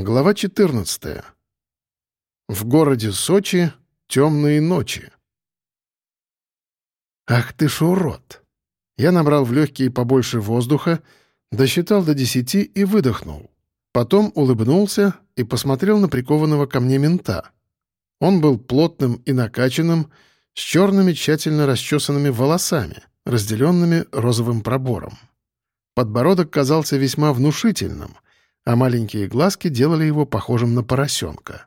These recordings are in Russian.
Глава 14. В городе Сочи темные ночи. Ах ты ж урод! Я набрал в легкие побольше воздуха, досчитал до десяти и выдохнул. Потом улыбнулся и посмотрел на прикованного ко мне мента. Он был плотным и накачанным, с черными тщательно расчесанными волосами, разделенными розовым пробором. Подбородок казался весьма внушительным — а маленькие глазки делали его похожим на поросенка.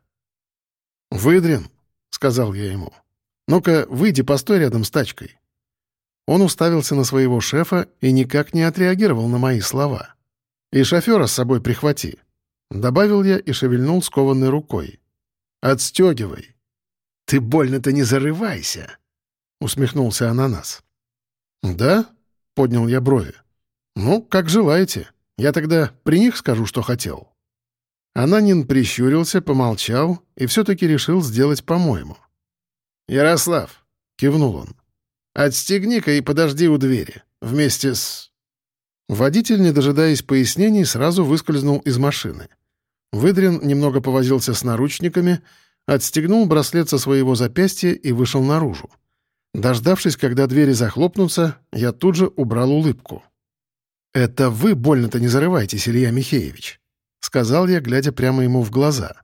«Выдрин», — сказал я ему, — «ну-ка, выйди, постой рядом с тачкой». Он уставился на своего шефа и никак не отреагировал на мои слова. «И шофера с собой прихвати», — добавил я и шевельнул скованной рукой. «Отстегивай». «Ты больно-то не зарывайся», — усмехнулся ананас. «Да?» — поднял я брови. «Ну, как желаете». Я тогда при них скажу, что хотел». Ананин прищурился, помолчал и все-таки решил сделать по-моему. «Ярослав», — кивнул он, — «отстегни-ка и подожди у двери, вместе с...» Водитель, не дожидаясь пояснений, сразу выскользнул из машины. Выдрин немного повозился с наручниками, отстегнул браслет со своего запястья и вышел наружу. Дождавшись, когда двери захлопнутся, я тут же убрал улыбку. «Это вы больно-то не зарываетесь, Илья Михеевич», — сказал я, глядя прямо ему в глаза.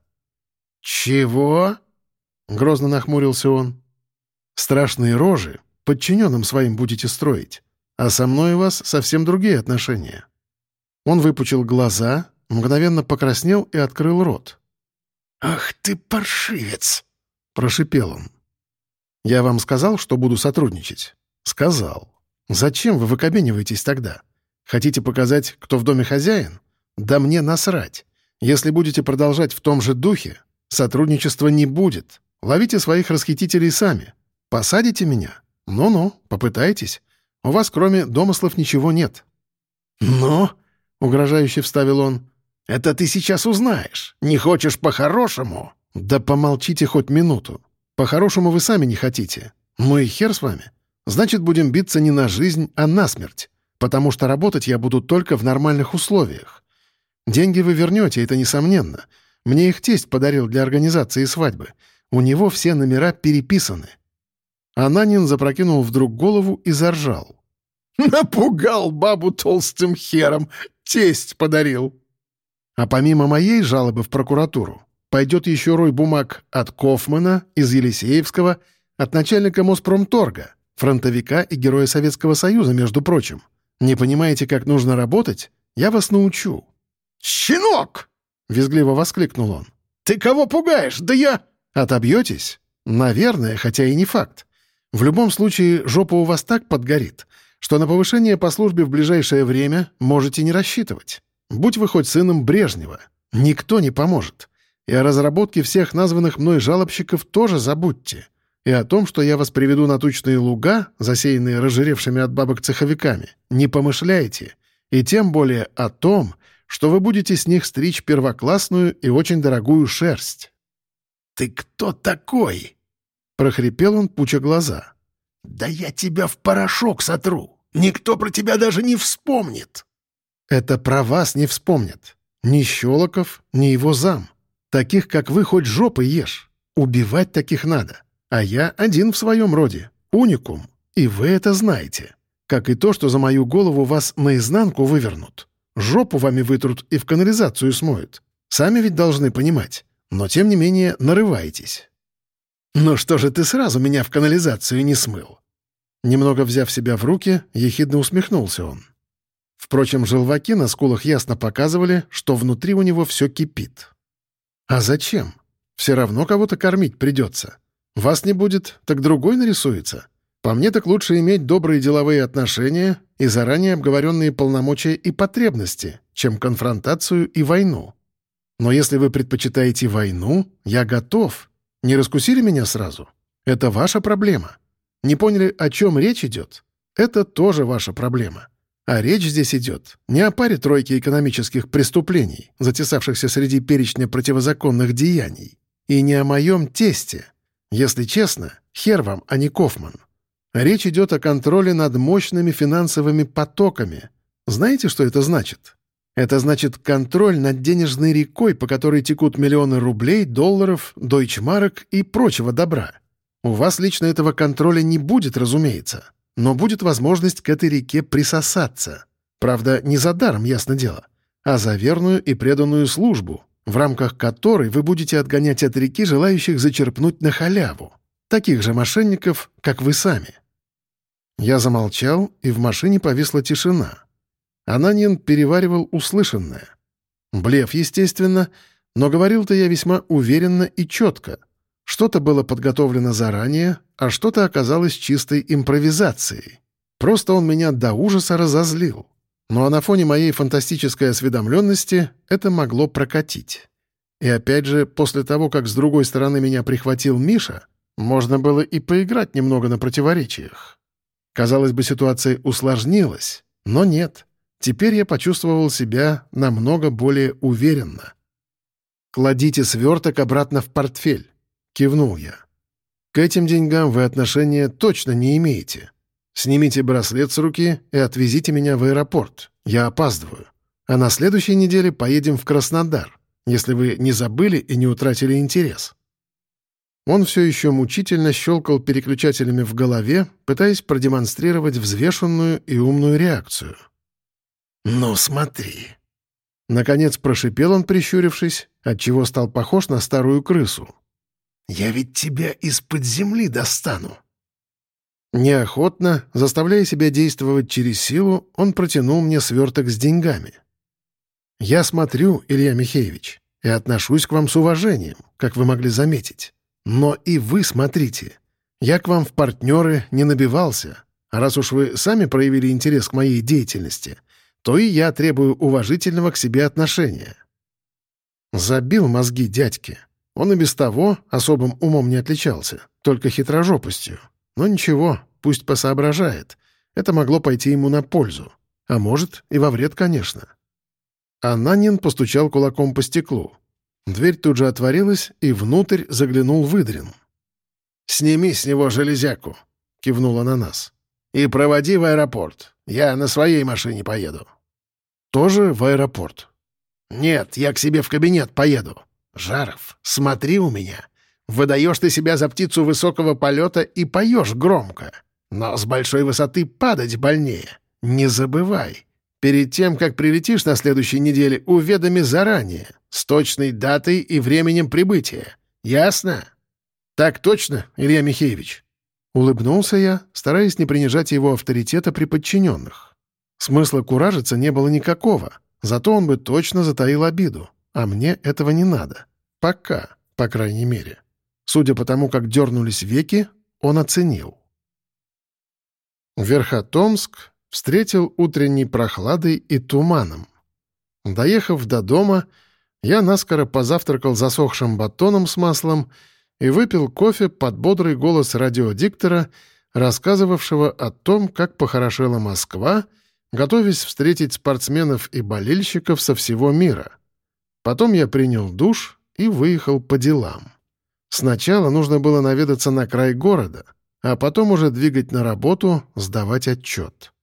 «Чего?» — грозно нахмурился он. «Страшные рожи подчиненным своим будете строить, а со мной у вас совсем другие отношения». Он выпучил глаза, мгновенно покраснел и открыл рот. «Ах ты паршивец!» — прошипел он. «Я вам сказал, что буду сотрудничать?» «Сказал. Зачем вы выкобениваетесь тогда?» Хотите показать, кто в доме хозяин? Да мне насрать. Если будете продолжать в том же духе, сотрудничества не будет. Ловите своих расхитителей сами. Посадите меня? Ну-ну, попытайтесь. У вас кроме домыслов ничего нет». «Но», — угрожающе вставил он, — «это ты сейчас узнаешь. Не хочешь по-хорошему?» «Да помолчите хоть минуту. По-хорошему вы сами не хотите. Ну и хер с вами. Значит, будем биться не на жизнь, а на смерть потому что работать я буду только в нормальных условиях. Деньги вы вернете, это несомненно. Мне их тесть подарил для организации свадьбы. У него все номера переписаны». Ананин запрокинул вдруг голову и заржал. «Напугал бабу толстым хером, тесть подарил». А помимо моей жалобы в прокуратуру, пойдет еще рой бумаг от Кофмана из Елисеевского, от начальника Моспромторга, фронтовика и героя Советского Союза, между прочим. Не понимаете, как нужно работать? Я вас научу». «Щенок!» — визгливо воскликнул он. «Ты кого пугаешь? Да я...» «Отобьетесь? Наверное, хотя и не факт. В любом случае, жопа у вас так подгорит, что на повышение по службе в ближайшее время можете не рассчитывать. Будь вы хоть сыном Брежнева, никто не поможет. И о разработке всех названных мной жалобщиков тоже забудьте и о том, что я вас приведу на тучные луга, засеянные разжиревшими от бабок цеховиками, не помышляйте, и тем более о том, что вы будете с них стричь первоклассную и очень дорогую шерсть». «Ты кто такой?» — прохрипел он, пуча глаза. «Да я тебя в порошок сотру! Никто про тебя даже не вспомнит!» «Это про вас не вспомнят. Ни Щелоков, ни его зам. Таких, как вы, хоть жопы ешь. Убивать таких надо. А я один в своем роде, уникум, и вы это знаете. Как и то, что за мою голову вас наизнанку вывернут. Жопу вами вытрут и в канализацию смоют. Сами ведь должны понимать. Но, тем не менее, нарываетесь. «Ну что же ты сразу меня в канализацию не смыл?» Немного взяв себя в руки, ехидно усмехнулся он. Впрочем, желваки на скулах ясно показывали, что внутри у него все кипит. «А зачем? Все равно кого-то кормить придется. Вас не будет, так другой нарисуется. По мне так лучше иметь добрые деловые отношения и заранее обговоренные полномочия и потребности, чем конфронтацию и войну. Но если вы предпочитаете войну, я готов. Не раскусили меня сразу? Это ваша проблема. Не поняли, о чем речь идет? Это тоже ваша проблема. А речь здесь идет не о паре тройки экономических преступлений, затесавшихся среди перечня противозаконных деяний, и не о моем тесте — если честно, хер вам, а не Кофман. Речь идет о контроле над мощными финансовыми потоками. Знаете, что это значит? Это значит контроль над денежной рекой, по которой текут миллионы рублей, долларов, дойчмарок и прочего добра. У вас лично этого контроля не будет, разумеется, но будет возможность к этой реке присосаться. Правда, не за даром, ясно дело, а за верную и преданную службу, в рамках которой вы будете отгонять от реки желающих зачерпнуть на халяву. Таких же мошенников, как вы сами. Я замолчал, и в машине повисла тишина. Ананин переваривал услышанное. Блеф, естественно, но говорил-то я весьма уверенно и четко. Что-то было подготовлено заранее, а что-то оказалось чистой импровизацией. Просто он меня до ужаса разозлил. А на фоне моей фантастической осведомленности это могло прокатить. И опять же, после того, как с другой стороны меня прихватил Миша, можно было и поиграть немного на противоречиях. Казалось бы, ситуация усложнилась, но нет. Теперь я почувствовал себя намного более уверенно. «Кладите сверток обратно в портфель», — кивнул я. «К этим деньгам вы отношения точно не имеете. Снимите браслет с руки и отвезите меня в аэропорт. Я опаздываю. А на следующей неделе поедем в Краснодар, если вы не забыли и не утратили интерес». Он все еще мучительно щелкал переключателями в голове, пытаясь продемонстрировать взвешенную и умную реакцию. «Ну, смотри». Наконец прошипел он, прищурившись, отчего стал похож на старую крысу. «Я ведь тебя из-под земли достану». Неохотно, заставляя себя действовать через силу, он протянул мне сверток с деньгами. «Я смотрю, Илья Михеевич, и отношусь к вам с уважением, как вы могли заметить. Но и вы смотрите. Я к вам в партнеры не набивался, а раз уж вы сами проявили интерес к моей деятельности, то и я требую уважительного к себе отношения. Забил мозги дядьке. Он и без того особым умом не отличался, только хитрожопостью. Но ничего, пусть посоображает. Это могло пойти ему на пользу. А может, и во вред, конечно. Ананин постучал кулаком по стеклу. Дверь тут же отворилась, и внутрь заглянул Выдрин. «Сними с него железяку», — кивнула на нас. «И проводи в аэропорт. Я на своей машине поеду». Тоже в аэропорт. Нет, я к себе в кабинет поеду. Жаров, смотри у меня. Выдаешь ты себя за птицу высокого полета и поешь громко. Но с большой высоты падать больнее. Не забывай. Перед тем, как прилетишь на следующей неделе, уведоми заранее, с точной датой и временем прибытия. Ясно? Так точно, Илья Михеевич? Улыбнулся я, стараясь не принижать его авторитета при подчиненных. Смысла куражиться не было никакого, зато он бы точно затаил обиду, а мне этого не надо. Пока, по крайней мере. Судя по тому, как дернулись веки, он оценил. Верхотомск встретил утренней прохладой и туманом. Доехав до дома, я наскоро позавтракал засохшим батоном с маслом и выпил кофе под бодрый голос радиодиктора, рассказывавшего о том, как похорошела Москва — готовясь встретить спортсменов и болельщиков со всего мира. Потом я принял душ и выехал по делам. Сначала нужно было наведаться на край города, а потом уже двигать на работу, сдавать отчет.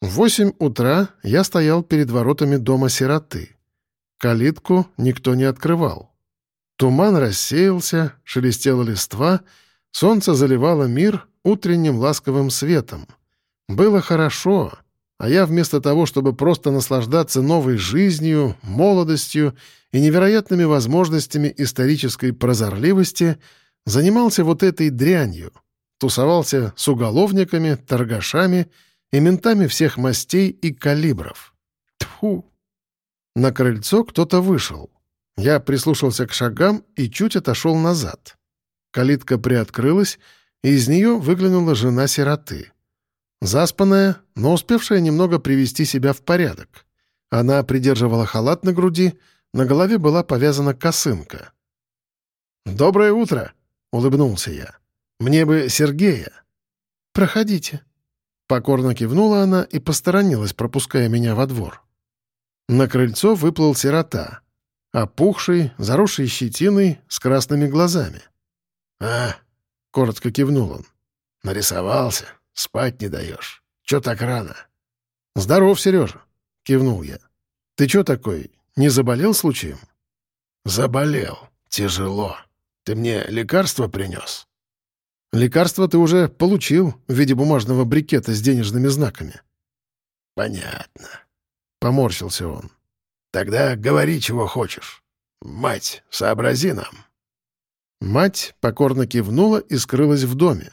В восемь утра я стоял перед воротами дома сироты. Калитку никто не открывал. Туман рассеялся, шелестела листва, солнце заливало мир утренним ласковым светом. Было хорошо, а я вместо того, чтобы просто наслаждаться новой жизнью, молодостью и невероятными возможностями исторической прозорливости, занимался вот этой дрянью, тусовался с уголовниками, торгашами и ментами всех мастей и калибров. Тьфу! На крыльцо кто-то вышел. Я прислушался к шагам и чуть отошел назад. Калитка приоткрылась, и из нее выглянула жена сироты — Заспанная, но успевшая немного привести себя в порядок. Она придерживала халат на груди, на голове была повязана косынка. «Доброе утро!» — улыбнулся я. «Мне бы Сергея». «Проходите». Покорно кивнула она и посторонилась, пропуская меня во двор. На крыльцо выплыл сирота, опухший, заросший щетиной, с красными глазами. «А!» — коротко кивнул он. «Нарисовался. Спать не даешь. Чё так рано?» «Здоров, Сережа!» — кивнул я. Ты чё такой, не заболел случаем?» «Заболел. Тяжело. Ты мне лекарство принес?» «Лекарство ты уже получил в виде бумажного брикета с денежными знаками». «Понятно», — поморщился он. «Тогда говори, чего хочешь. Мать, сообрази нам». Мать покорно кивнула и скрылась в доме.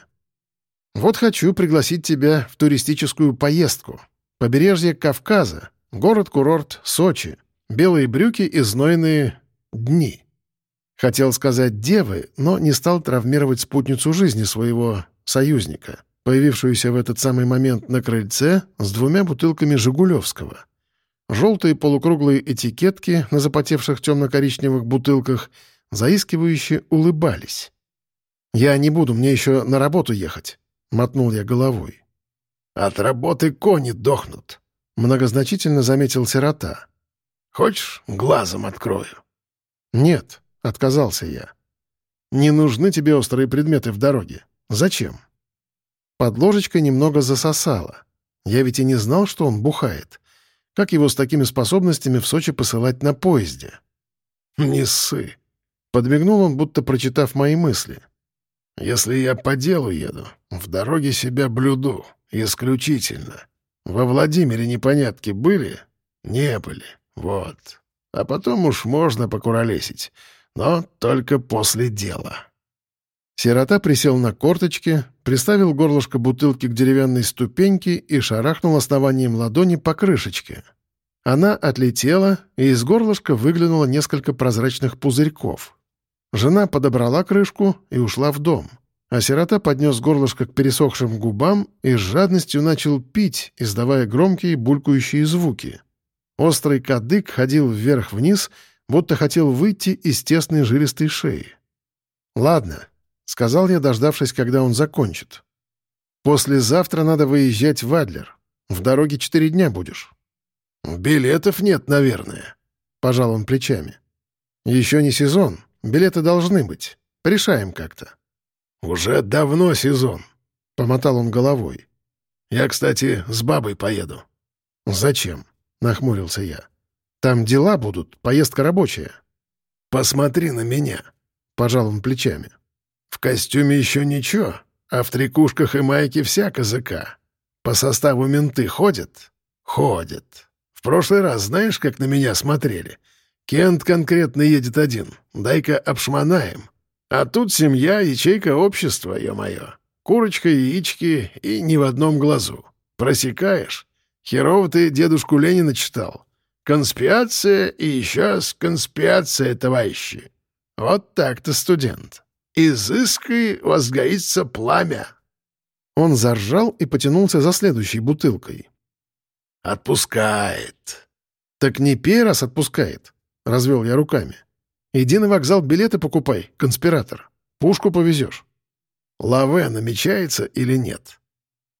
«Вот хочу пригласить тебя в туристическую поездку. Побережье Кавказа, город-курорт Сочи, белые брюки и знойные дни». Хотел сказать «девы», но не стал травмировать спутницу жизни своего союзника, появившуюся в этот самый момент на крыльце с двумя бутылками «Жигулевского». Желтые полукруглые этикетки на запотевших темно-коричневых бутылках заискивающе улыбались. «Я не буду, мне еще на работу ехать», — мотнул я головой. «От работы кони дохнут», — многозначительно заметил сирота. «Хочешь, глазом открою?» «Нет», — отказался я. «Не нужны тебе острые предметы в дороге. Зачем?» Под ложечкой немного засосало. Я ведь и не знал, что он бухает. Как его с такими способностями в Сочи посылать на поезде? «Не ссы», — подмигнул он, будто прочитав мои мысли. «Если я по делу еду, в дороге себя блюду, исключительно. Во Владимире непонятки были? Не были. Вот. А потом уж можно покуролесить, но только после дела». Сирота присел на корточки, приставил горлышко бутылки к деревянной ступеньке и шарахнул основанием ладони по крышечке. Она отлетела, и из горлышка выглянуло несколько прозрачных пузырьков. Жена подобрала крышку и ушла в дом, а сирота поднес горлышко к пересохшим губам и с жадностью начал пить, издавая громкие булькающие звуки. Острый кадык ходил вверх-вниз, будто хотел выйти из тесной жилистой шеи. «Ладно», — сказал я, дождавшись, когда он закончит. «Послезавтра надо выезжать в Адлер. В дороге четыре дня будешь». «Билетов нет, наверное», — пожал он плечами. «Еще не сезон. Билеты должны быть. Решаем как-то». «Уже давно сезон», — помотал он головой. «Я, кстати, с бабой поеду». «Зачем?» — нахмурился я. «Там дела будут, поездка рабочая». «Посмотри на меня», — пожал он плечами. В костюме еще ничего, а в трикушках и майке вся казака. По составу менты ходят? Ходят. В прошлый раз знаешь, как на меня смотрели? Кент конкретно едет один. Дай-ка обшмонаем. А тут семья, ячейка общества, ё-моё. Курочка, яички и ни в одном глазу. Просекаешь? Херово ты дедушку Ленина читал. Конспиация и еще раз конспиация, товарищи. Вот так-то студент. «Изыскай, возгорится пламя!» Он заржал и потянулся за следующей бутылкой. «Отпускает!» «Так не пей, раз отпускает!» — развел я руками. «Иди на вокзал билеты покупай, конспиратор. Пушку повезешь». «Лаве намечается или нет?»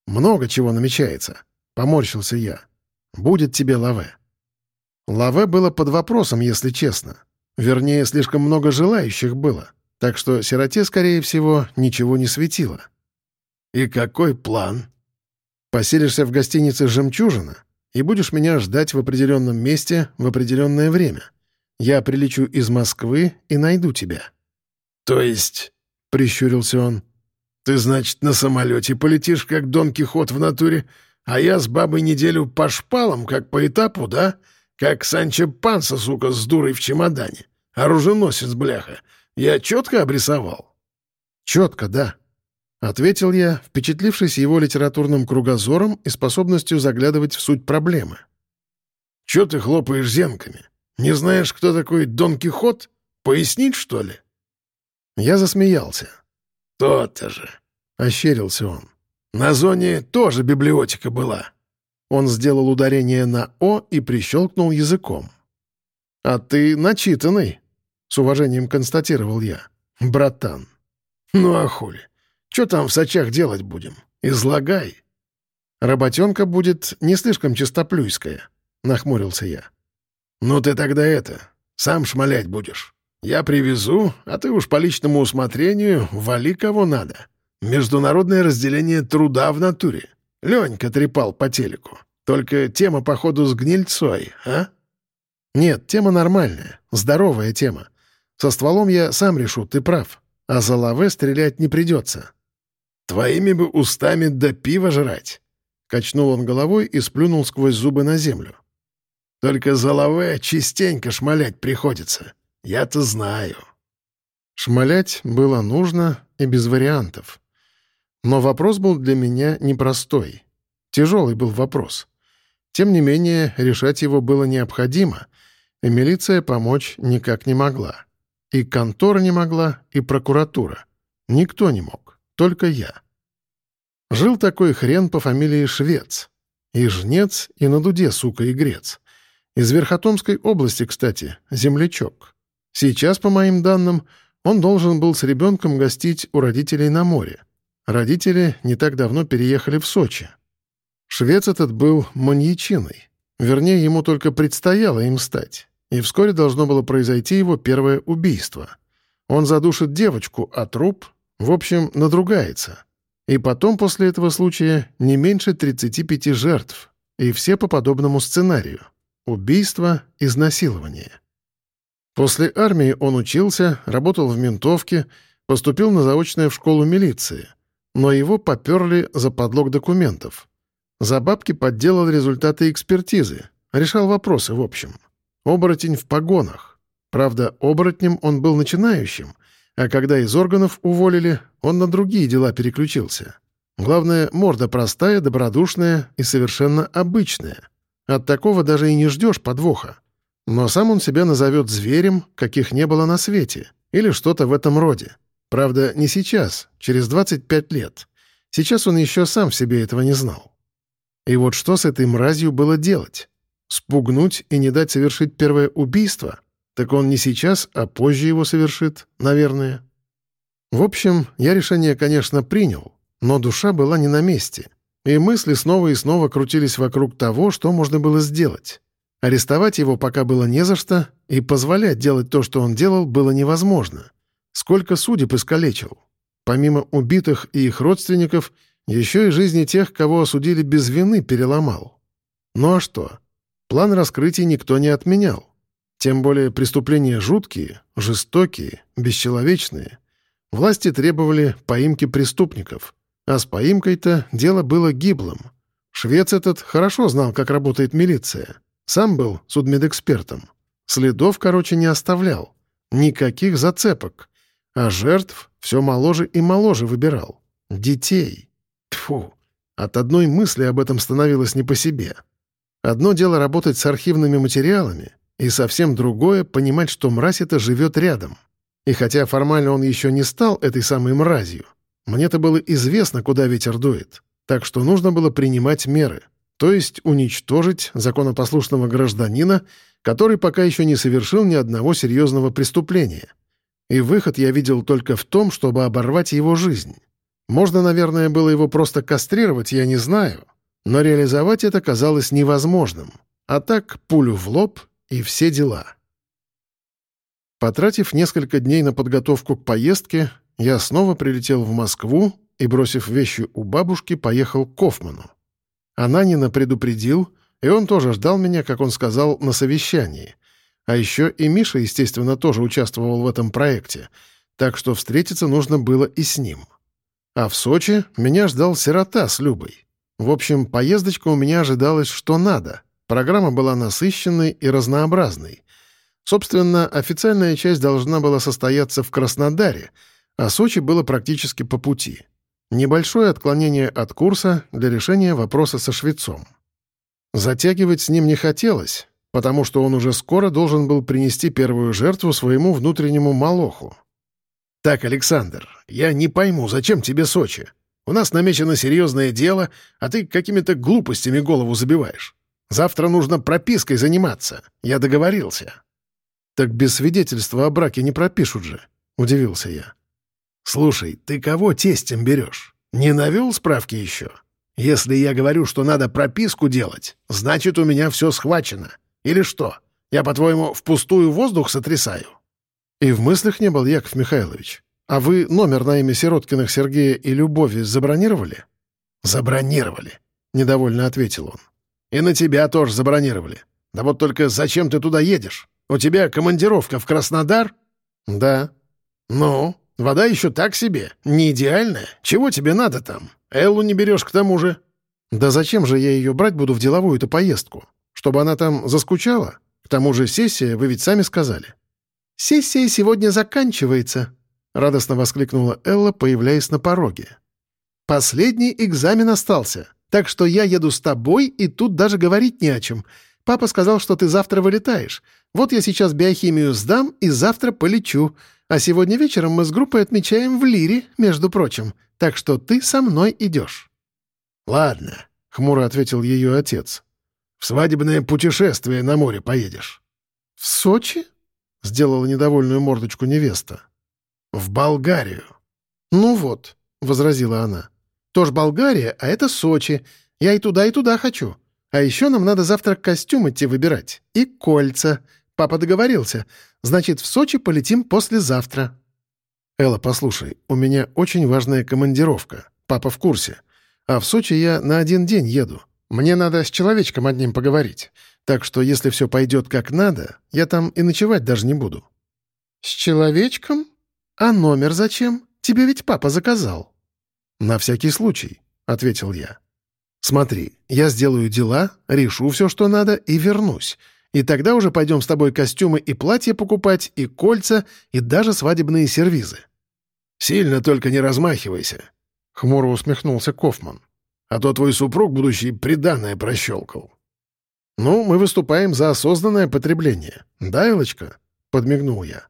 «Много чего намечается», — поморщился я. «Будет тебе лаве». Лаве было под вопросом, если честно. Вернее, слишком много желающих было так что сироте, скорее всего, ничего не светило. «И какой план?» «Поселишься в гостинице «Жемчужина» и будешь меня ждать в определенном месте в определенное время. Я прилечу из Москвы и найду тебя». «То есть...» — прищурился он. «Ты, значит, на самолете полетишь, как Дон Кихот в натуре, а я с бабой неделю по шпалам, как по этапу, да? Как Санчо Панса, сука, с дурой в чемодане. Оруженосец, бляха. Я четко обрисовал?» «Четко, да», — ответил я, впечатлившись его литературным кругозором и способностью заглядывать в суть проблемы. «Че ты хлопаешь зенками? Не знаешь, кто такой Дон Кихот? Пояснить, что ли?» Я засмеялся. «То-то же!» — ощерился он. «На зоне тоже библиотека была». Он сделал ударение на «о» и прищелкнул языком. «А ты начитанный», с уважением констатировал я. «Братан». «Ну а хули? Что там в сачах делать будем? Излагай». «Работенка будет не слишком чистоплюйская», — нахмурился я. «Ну ты тогда это, сам шмалять будешь. Я привезу, а ты уж по личному усмотрению вали кого надо. Международное разделение труда в натуре. Ленька трепал по телеку. Только тема, походу, с гнильцой, а?» Нет, тема нормальная, здоровая тема. Со стволом я сам решу, ты прав. А за лаве стрелять не придется. Твоими бы устами до пива жрать. Качнул он головой и сплюнул сквозь зубы на землю. Только за лаве частенько шмалять приходится. Я-то знаю. Шмалять было нужно и без вариантов. Но вопрос был для меня непростой. Тяжелый был вопрос. Тем не менее, решать его было необходимо, и милиция помочь никак не могла. И контора не могла, и прокуратура. Никто не мог, только я. Жил такой хрен по фамилии Швец. И жнец, и на дуде, сука, и грец. Из Верхотомской области, кстати, землячок. Сейчас, по моим данным, он должен был с ребенком гостить у родителей на море. Родители не так давно переехали в Сочи. Швец этот был маньячиной. Вернее, ему только предстояло им стать. И вскоре должно было произойти его первое убийство. Он задушит девочку, а труп, в общем, надругается. И потом после этого случая не меньше 35 жертв. И все по подобному сценарию. Убийство, изнасилование. После армии он учился, работал в ментовке, поступил на заочное в школу милиции. Но его поперли за подлог документов. За бабки подделал результаты экспертизы. Решал вопросы, в общем. Оборотень в погонах. Правда, оборотнем он был начинающим, а когда из органов уволили, он на другие дела переключился. Главное, морда простая, добродушная и совершенно обычная. От такого даже и не ждешь подвоха. Но сам он себя назовет зверем, каких не было на свете, или что-то в этом роде. Правда, не сейчас, через 25 лет. Сейчас он еще сам в себе этого не знал. И вот что с этой мразью было делать? Спугнуть и не дать совершить первое убийство? Так он не сейчас, а позже его совершит, наверное. В общем, я решение, конечно, принял, но душа была не на месте. И мысли снова и снова крутились вокруг того, что можно было сделать. Арестовать его пока было не за что, и позволять делать то, что он делал, было невозможно. Сколько судеб искалечил. Помимо убитых и их родственников — еще и жизни тех, кого осудили без вины, переломал. Ну а что? План раскрытия никто не отменял. Тем более преступления жуткие, жестокие, бесчеловечные. Власти требовали поимки преступников. А с поимкой-то дело было гиблым. Швец этот хорошо знал, как работает милиция. Сам был судмедэкспертом. Следов, короче, не оставлял. Никаких зацепок. А жертв все моложе и моложе выбирал. Детей. Тьфу, от одной мысли об этом становилось не по себе. Одно дело работать с архивными материалами, и совсем другое — понимать, что мразь эта живет рядом. И хотя формально он еще не стал этой самой мразью, мне-то было известно, куда ветер дует, так что нужно было принимать меры, то есть уничтожить законопослушного гражданина, который пока еще не совершил ни одного серьезного преступления. И выход я видел только в том, чтобы оборвать его жизнь. Можно, наверное, было его просто кастрировать, я не знаю. Но реализовать это казалось невозможным. А так пулю в лоб и все дела. Потратив несколько дней на подготовку к поездке, я снова прилетел в Москву и, бросив вещи у бабушки, поехал к Кофману. Ананина предупредил, и он тоже ждал меня, как он сказал, на совещании. А еще и Миша, естественно, тоже участвовал в этом проекте, так что встретиться нужно было и с ним. А в Сочи меня ждал сирота с Любой. В общем, поездочка у меня ожидалась что надо. Программа была насыщенной и разнообразной. Собственно, официальная часть должна была состояться в Краснодаре, а Сочи было практически по пути. Небольшое отклонение от курса для решения вопроса со швецом. Затягивать с ним не хотелось, потому что он уже скоро должен был принести первую жертву своему внутреннему молоху. «Так, Александр, я не пойму, зачем тебе Сочи? У нас намечено серьезное дело, а ты какими-то глупостями голову забиваешь. Завтра нужно пропиской заниматься. Я договорился». «Так без свидетельства о браке не пропишут же», — удивился я. «Слушай, ты кого тестем берешь? Не навел справки еще? Если я говорю, что надо прописку делать, значит, у меня все схвачено. Или что? Я, по-твоему, впустую воздух сотрясаю?» И в мыслях не был, Яков Михайлович. А вы номер на имя Сироткиных Сергея и Любови забронировали? Забронировали, недовольно ответил он. И на тебя тоже забронировали. Да вот только зачем ты туда едешь? У тебя командировка в Краснодар?» «Да». «Ну, вода еще так себе, не идеальная. Чего тебе надо там? Эллу не берешь к тому же». «Да зачем же я ее брать буду в деловую-то поездку? Чтобы она там заскучала? К тому же сессия, вы ведь сами сказали». «Сессия сегодня заканчивается», — радостно воскликнула Элла, появляясь на пороге. «Последний экзамен остался, так что я еду с тобой, и тут даже говорить не о чем. Папа сказал, что ты завтра вылетаешь. Вот я сейчас биохимию сдам и завтра полечу. А сегодня вечером мы с группой отмечаем в Лире, между прочим. Так что ты со мной идешь». «Ладно», — хмуро ответил ее отец. «В свадебное путешествие на море поедешь». «В Сочи?» — сделала недовольную мордочку невеста. «В Болгарию». «Ну вот», — возразила она. «Тоже Болгария, а это Сочи. Я и туда, и туда хочу. А еще нам надо завтра костюм идти выбирать. И кольца. Папа договорился. Значит, в Сочи полетим послезавтра». «Элла, послушай, у меня очень важная командировка. Папа в курсе. А в Сочи я на один день еду. Мне надо с человечком одним поговорить. Так что, если все пойдет как надо, я там и ночевать даже не буду». «С человечком? А номер зачем? Тебе ведь папа заказал». «На всякий случай», — ответил я. Смотри, я сделаю дела, решу все, что надо, и вернусь. И тогда уже пойдем с тобой костюмы и платья покупать, и кольца, и даже свадебные сервизы». «Сильно только не размахивайся», — хмуро усмехнулся Кофман. «А то твой супруг будущий приданное прощелкал». «Ну, мы выступаем за осознанное потребление. Да, Элочка?» — подмигнул я.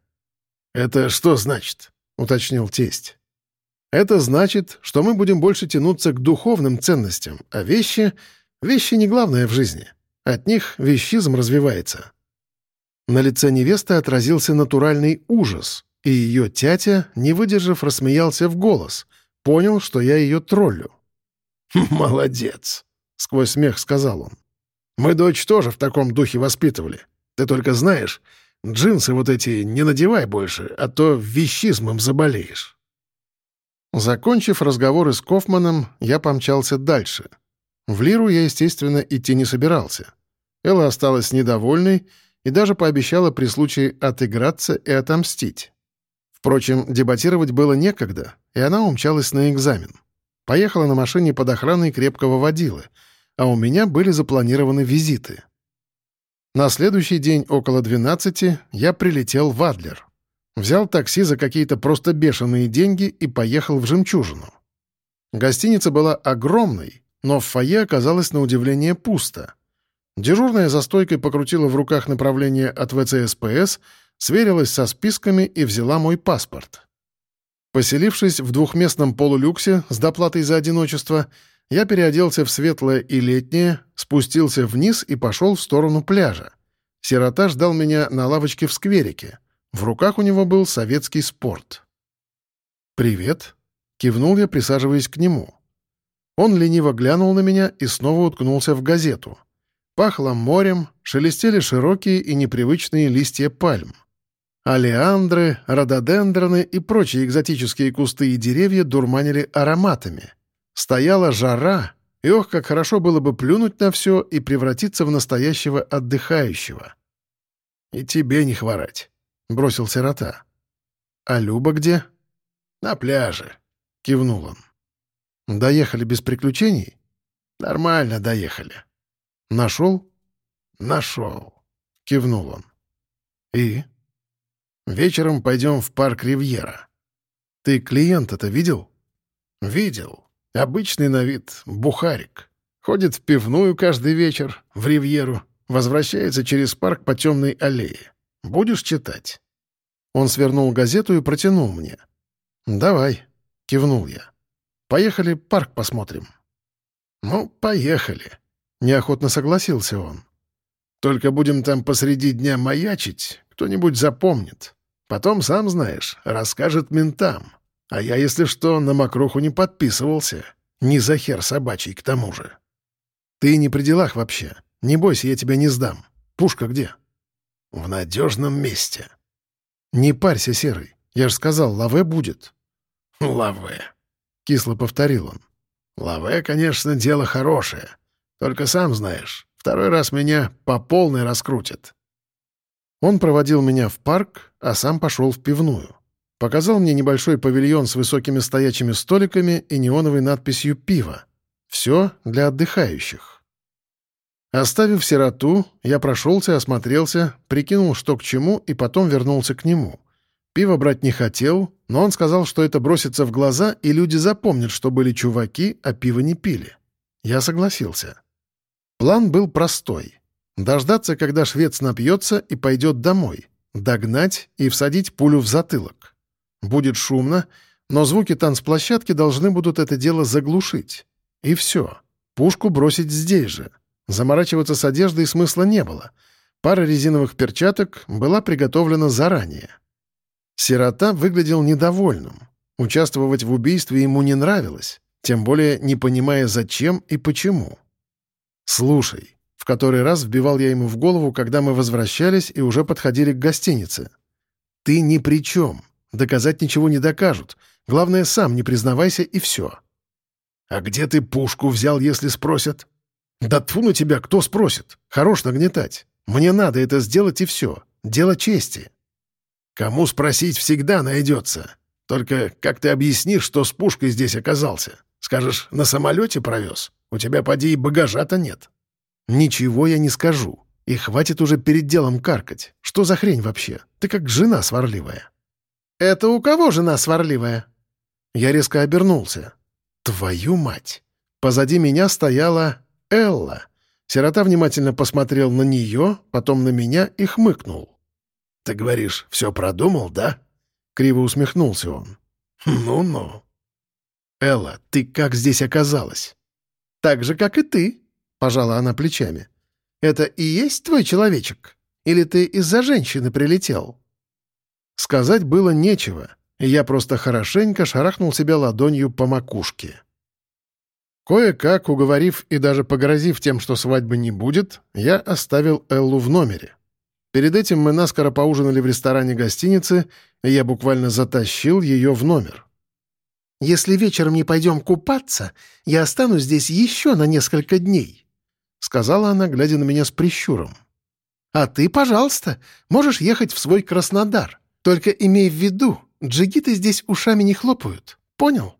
«Это что значит?» — уточнил тесть. Это значит, что мы будем больше тянуться к духовным ценностям, а вещи... Вещи не главное в жизни. От них вещизм развивается. На лице невесты отразился натуральный ужас, и ее тятя, не выдержав, рассмеялся в голос. Понял, что я ее троллю. «Молодец!» — сквозь смех сказал он. «Мы дочь тоже в таком духе воспитывали. Ты только знаешь, джинсы вот эти не надевай больше, а то вещизмом заболеешь». Закончив разговоры с Кофманом, я помчался дальше. В Лиру я, естественно, идти не собирался. Элла осталась недовольной и даже пообещала при случае отыграться и отомстить. Впрочем, дебатировать было некогда, и она умчалась на экзамен. Поехала на машине под охраной крепкого водилы, а у меня были запланированы визиты. На следующий день около 12 я прилетел в Адлер. Взял такси за какие-то просто бешеные деньги и поехал в «Жемчужину». Гостиница была огромной, но в фойе оказалось на удивление пусто. Дежурная за стойкой покрутила в руках направление от ВЦСПС, сверилась со списками и взяла мой паспорт. Поселившись в двухместном полулюксе с доплатой за одиночество, я переоделся в светлое и летнее, спустился вниз и пошел в сторону пляжа. Сирота ждал меня на лавочке в скверике. В руках у него был советский спорт. «Привет», — кивнул я, присаживаясь к нему. Он лениво глянул на меня и снова уткнулся в газету. Пахло морем, шелестели широкие и непривычные листья пальм. Алиандры, рододендроны и прочие экзотические кусты и деревья дурманили ароматами. Стояла жара, и ох, как хорошо было бы плюнуть на все и превратиться в настоящего отдыхающего. «И тебе не хворать», — бросил сирота. «А Люба где?» «На пляже», — кивнул он. «Доехали без приключений?» «Нормально доехали». «Нашел?» «Нашел», — кивнул он. «И?» «Вечером пойдем в парк Ривьера». «Ты клиента-то видел?» «Видел. Обычный на вид бухарик. Ходит в пивную каждый вечер, в Ривьеру, возвращается через парк по темной аллее. Будешь читать?» Он свернул газету и протянул мне. «Давай», — кивнул я. «Поехали парк посмотрим». «Ну, поехали», — неохотно согласился он. «Только будем там посреди дня маячить, кто-нибудь запомнит. Потом, сам знаешь, расскажет ментам. А я, если что, на мокруху не подписывался. Не за хер собачий, к тому же». «Ты не при делах вообще. Не бойся, я тебя не сдам. Пушка где?» В надежном месте. Не парься, Серый. Я же сказал, лаве будет. Лаве. Кисло повторил он. Лаве, конечно, дело хорошее. Только сам знаешь, Второй раз меня по полной раскрутят». Он проводил меня в парк, а сам пошел в пивную. Показал мне небольшой павильон с высокими стоячими столиками и неоновой надписью «Пиво». Все для отдыхающих. Оставив сироту, я прошелся, осмотрелся, прикинул, что к чему, и потом вернулся к нему. Пиво брать не хотел, но он сказал, что это бросится в глаза, и люди запомнят, что были чуваки, а пиво не пили. Я согласился. План был простой. Дождаться, когда швец напьется и пойдет домой. Догнать и всадить пулю в затылок. Будет шумно, но звуки танцплощадки должны будут это дело заглушить. И все. Пушку бросить здесь же. Заморачиваться с одеждой смысла не было. Пара резиновых перчаток была приготовлена заранее. Сирота выглядел недовольным. Участвовать в убийстве ему не нравилось, тем более не понимая зачем и почему. «Слушай», — в который раз вбивал я ему в голову, когда мы возвращались и уже подходили к гостинице. «Ты ни при чем. Доказать ничего не докажут. Главное, сам не признавайся, и все». «А где ты пушку взял, если спросят?» «Да тьфу на тебя, кто спросит? Хорош нагнетать. Мне надо это сделать, и все. Дело чести». «Кому спросить всегда найдется. Только как ты объяснишь, что с пушкой здесь оказался? Скажешь, на самолете провез? У тебя, поди, и багажа-то нет». «Ничего я не скажу. И хватит уже перед делом каркать. Что за хрень вообще? Ты как жена сварливая». «Это у кого жена сварливая?» Я резко обернулся. «Твою мать!» Позади меня стояла Элла. Сирота внимательно посмотрел на нее, потом на меня и хмыкнул. «Ты говоришь, все продумал, да?» Криво усмехнулся он. «Ну-ну». «Элла, ты как здесь оказалась?» «Так же, как и ты», — пожала она плечами. «Это и есть твой человечек? Или ты из-за женщины прилетел?» Сказать было нечего, и я просто хорошенько шарахнул себя ладонью по макушке. Кое-как, уговорив и даже погрозив тем, что свадьбы не будет, я оставил Эллу в номере. Перед этим мы наскоро поужинали в ресторане гостиницы, и я буквально затащил ее в номер. «Если вечером не пойдем купаться, я останусь здесь еще на несколько дней», — сказала она, глядя на меня с прищуром. «А ты, пожалуйста, можешь ехать в свой Краснодар. Только имей в виду, джигиты здесь ушами не хлопают. Понял?»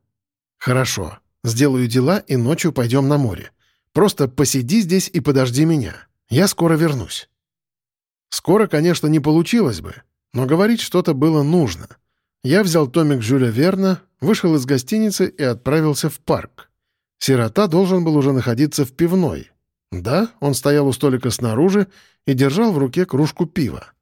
«Хорошо», Сделаю дела, и ночью пойдем на море. Просто посиди здесь и подожди меня. Я скоро вернусь». Скоро, конечно, не получилось бы, но говорить что-то было нужно. Я взял томик Жюля Верна, вышел из гостиницы и отправился в парк. Сирота должен был уже находиться в пивной. Да, он стоял у столика снаружи и держал в руке кружку пива.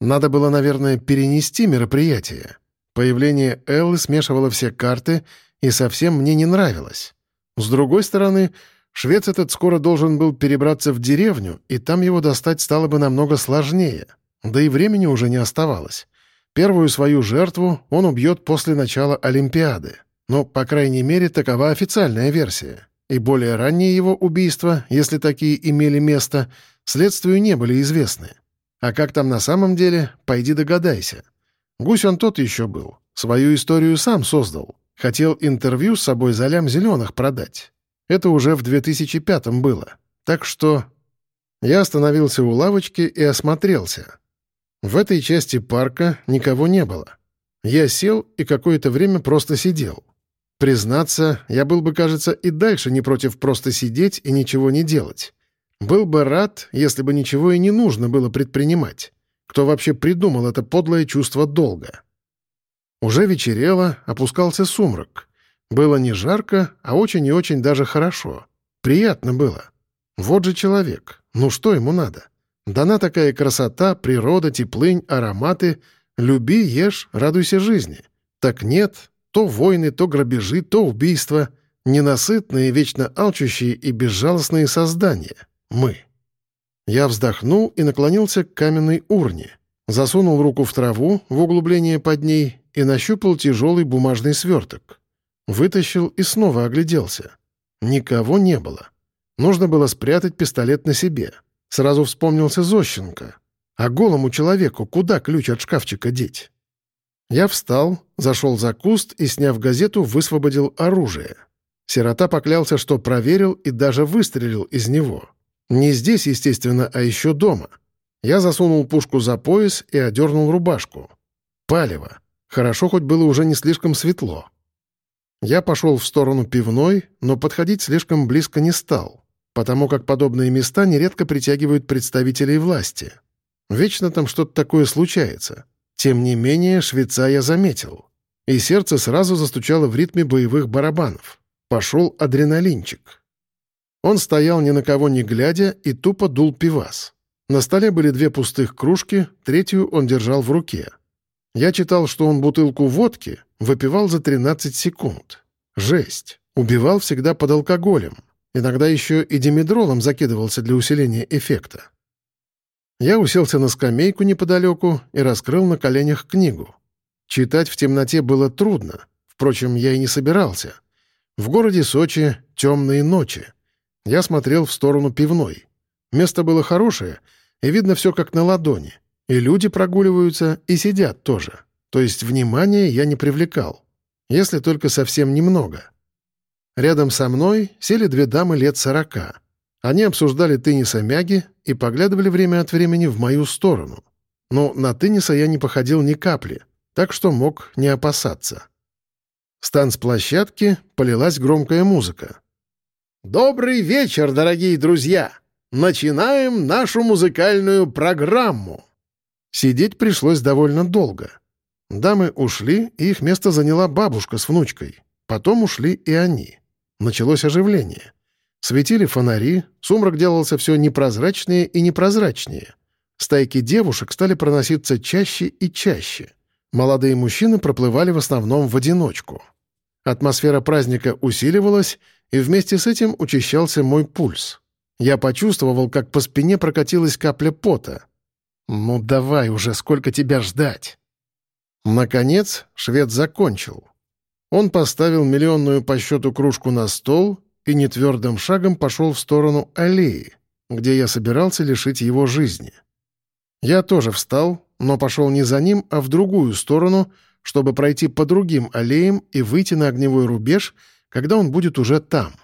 Надо было, наверное, перенести мероприятие. Появление Эллы смешивало все карты — и совсем мне не нравилось. С другой стороны, швец этот скоро должен был перебраться в деревню, и там его достать стало бы намного сложнее. Да и времени уже не оставалось. Первую свою жертву он убьет после начала Олимпиады. Но, по крайней мере, такова официальная версия. И более ранние его убийства, если такие имели место, следствию не были известны. А как там на самом деле, пойди догадайся. Гусь он тот еще был. Свою историю сам создал. Хотел интервью с собой за лям зеленых продать. Это уже в 2005-м было. Так что я остановился у лавочки и осмотрелся. В этой части парка никого не было. Я сел и какое-то время просто сидел. Признаться, я был бы, кажется, и дальше не против просто сидеть и ничего не делать. Был бы рад, если бы ничего и не нужно было предпринимать. Кто вообще придумал это подлое чувство долга? Уже вечерело, опускался сумрак. Было не жарко, а очень и очень даже хорошо. Приятно было. Вот же человек. Ну что ему надо? Дана такая красота, природа, теплынь, ароматы. Люби, ешь, радуйся жизни. Так нет, то войны, то грабежи, то убийства. Ненасытные, вечно алчущие и безжалостные создания. Мы. Я вздохнул и наклонился к каменной урне. Засунул руку в траву, в углубление под ней, и нащупал тяжелый бумажный сверток. Вытащил и снова огляделся. Никого не было. Нужно было спрятать пистолет на себе. Сразу вспомнился Зощенко. А голому человеку куда ключ от шкафчика деть? Я встал, зашел за куст и, сняв газету, высвободил оружие. Сирота поклялся, что проверил и даже выстрелил из него. Не здесь, естественно, а еще дома. Я засунул пушку за пояс и одернул рубашку. Палево. Хорошо, хоть было уже не слишком светло. Я пошел в сторону пивной, но подходить слишком близко не стал, потому как подобные места нередко притягивают представителей власти. Вечно там что-то такое случается. Тем не менее, швеца я заметил. И сердце сразу застучало в ритме боевых барабанов. Пошел адреналинчик. Он стоял ни на кого не глядя и тупо дул пивас. На столе были две пустых кружки, третью он держал в руке. Я читал, что он бутылку водки выпивал за 13 секунд. Жесть. Убивал всегда под алкоголем. Иногда еще и димедролом закидывался для усиления эффекта. Я уселся на скамейку неподалеку и раскрыл на коленях книгу. Читать в темноте было трудно. Впрочем, я и не собирался. В городе Сочи темные ночи. Я смотрел в сторону пивной. Место было хорошее, и видно все как на ладони. И люди прогуливаются, и сидят тоже. То есть внимания я не привлекал. Если только совсем немного. Рядом со мной сели две дамы лет сорока. Они обсуждали тенниса мяги и поглядывали время от времени в мою сторону. Но на тенниса я не походил ни капли, так что мог не опасаться. С танцплощадки полилась громкая музыка. «Добрый вечер, дорогие друзья! Начинаем нашу музыкальную программу!» Сидеть пришлось довольно долго. Дамы ушли, и их место заняла бабушка с внучкой. Потом ушли и они. Началось оживление. Светили фонари, сумрак делался все непрозрачнее и непрозрачнее. Стайки девушек стали проноситься чаще и чаще. Молодые мужчины проплывали в основном в одиночку. Атмосфера праздника усиливалась, и вместе с этим учащался мой пульс. Я почувствовал, как по спине прокатилась капля пота. «Ну давай уже, сколько тебя ждать?» Наконец, швед закончил. Он поставил миллионную по счету кружку на стол и нетвердым шагом пошел в сторону аллеи, где я собирался лишить его жизни. Я тоже встал, но пошел не за ним, а в другую сторону, чтобы пройти по другим аллеям и выйти на огневой рубеж, когда он будет уже там.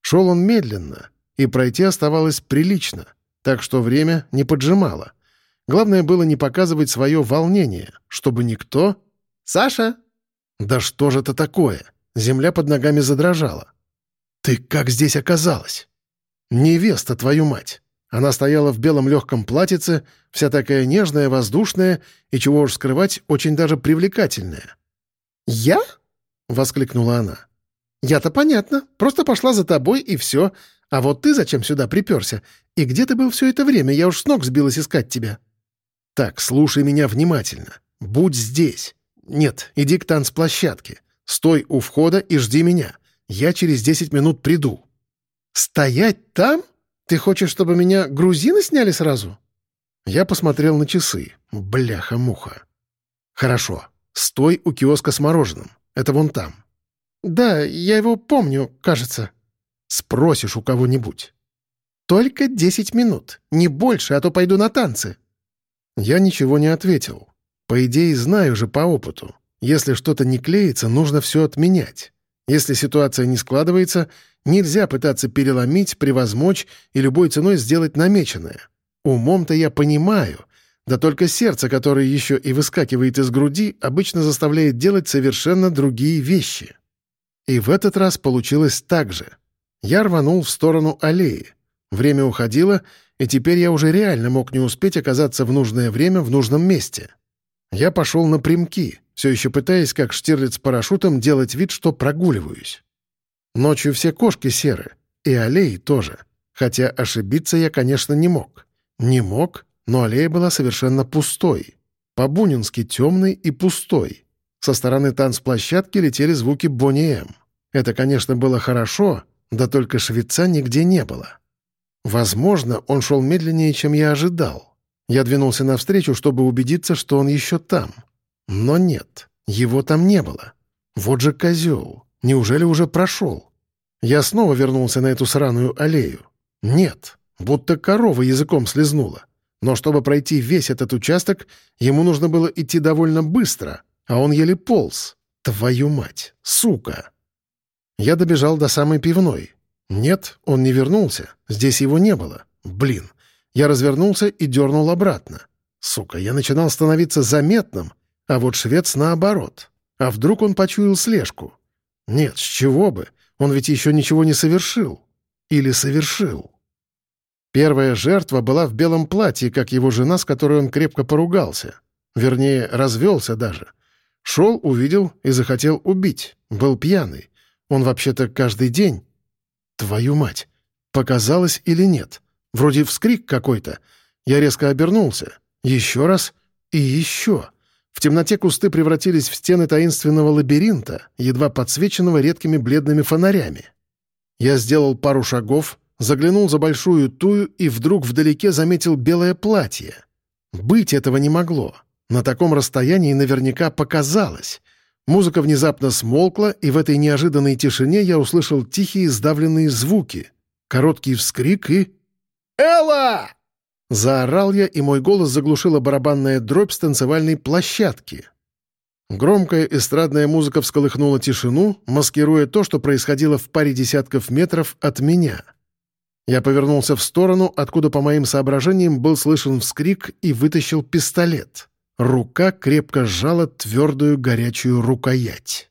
Шел он медленно, и пройти оставалось прилично, так что время не поджимало. Главное было не показывать свое волнение, чтобы никто... «Саша!» «Да что же это такое?» Земля под ногами задрожала. «Ты как здесь оказалась?» «Невеста, твою мать!» Она стояла в белом легком платьице, вся такая нежная, воздушная и, чего уж скрывать, очень даже привлекательная. «Я?» — воскликнула она. «Я-то понятно. Просто пошла за тобой, и все. А вот ты зачем сюда приперся? И где ты был все это время? Я уж с ног сбилась искать тебя». «Так, слушай меня внимательно. Будь здесь. Нет, иди к танцплощадке. Стой у входа и жди меня. Я через десять минут приду». «Стоять там? Ты хочешь, чтобы меня грузины сняли сразу?» Я посмотрел на часы. Бляха-муха. «Хорошо. Стой у киоска с мороженым. Это вон там». «Да, я его помню, кажется». «Спросишь у кого-нибудь». «Только десять минут. Не больше, а то пойду на танцы». Я ничего не ответил. По идее, знаю же по опыту. Если что-то не клеится, нужно все отменять. Если ситуация не складывается, нельзя пытаться переломить, превозмочь и любой ценой сделать намеченное. Умом-то я понимаю, да только сердце, которое еще и выскакивает из груди, обычно заставляет делать совершенно другие вещи. И в этот раз получилось так же. Я рванул в сторону аллеи. Время уходило, и теперь я уже реально мог не успеть оказаться в нужное время в нужном месте. Я пошел напрямки, все еще пытаясь, как Штирлиц парашютом, делать вид, что прогуливаюсь. Ночью все кошки серы, и аллеи тоже. Хотя ошибиться я, конечно, не мог. Не мог, но аллея была совершенно пустой. По-бунински темной и пустой. Со стороны танцплощадки летели звуки Бонни М. Это, конечно, было хорошо, да только швеца нигде не было. Возможно, он шел медленнее, чем я ожидал. Я двинулся навстречу, чтобы убедиться, что он еще там. Но нет, его там не было. Вот же козел. Неужели уже прошел? Я снова вернулся на эту сраную аллею. Нет, будто корова языком слезнула. Но чтобы пройти весь этот участок, ему нужно было идти довольно быстро, а он еле полз. Твою мать, сука! Я добежал до самой пивной. Нет, он не вернулся, здесь его не было. Блин. Я развернулся и дернул обратно. Сука, я начинал становиться заметным, а вот швец наоборот. А вдруг он почуял слежку? Нет, с чего бы? Он ведь еще ничего не совершил. Или совершил. Первая жертва была в белом платье, как его жена, с которой он крепко поругался. Вернее, развелся даже. Шел, увидел и захотел убить. Был пьяный. Он вообще-то каждый день. Твою мать! Показалось или нет? Вроде вскрик какой-то. Я резко обернулся. Еще раз и еще. В темноте кусты превратились в стены таинственного лабиринта, едва подсвеченного редкими бледными фонарями. Я сделал пару шагов, заглянул за большую тую и вдруг вдалеке заметил белое платье. Быть этого не могло. На таком расстоянии наверняка показалось. Музыка внезапно смолкла, и в этой неожиданной тишине я услышал тихие сдавленные звуки. Короткий вскрик и... «Элла!» Заорал я, и мой голос заглушила барабанная дробь с танцевальной площадки. Громкая эстрадная музыка всколыхнула тишину, маскируя то, что происходило в паре десятков метров от меня. Я повернулся в сторону, откуда, по моим соображениям, был слышен вскрик и вытащил пистолет. Рука крепко сжала твердую горячую рукоять.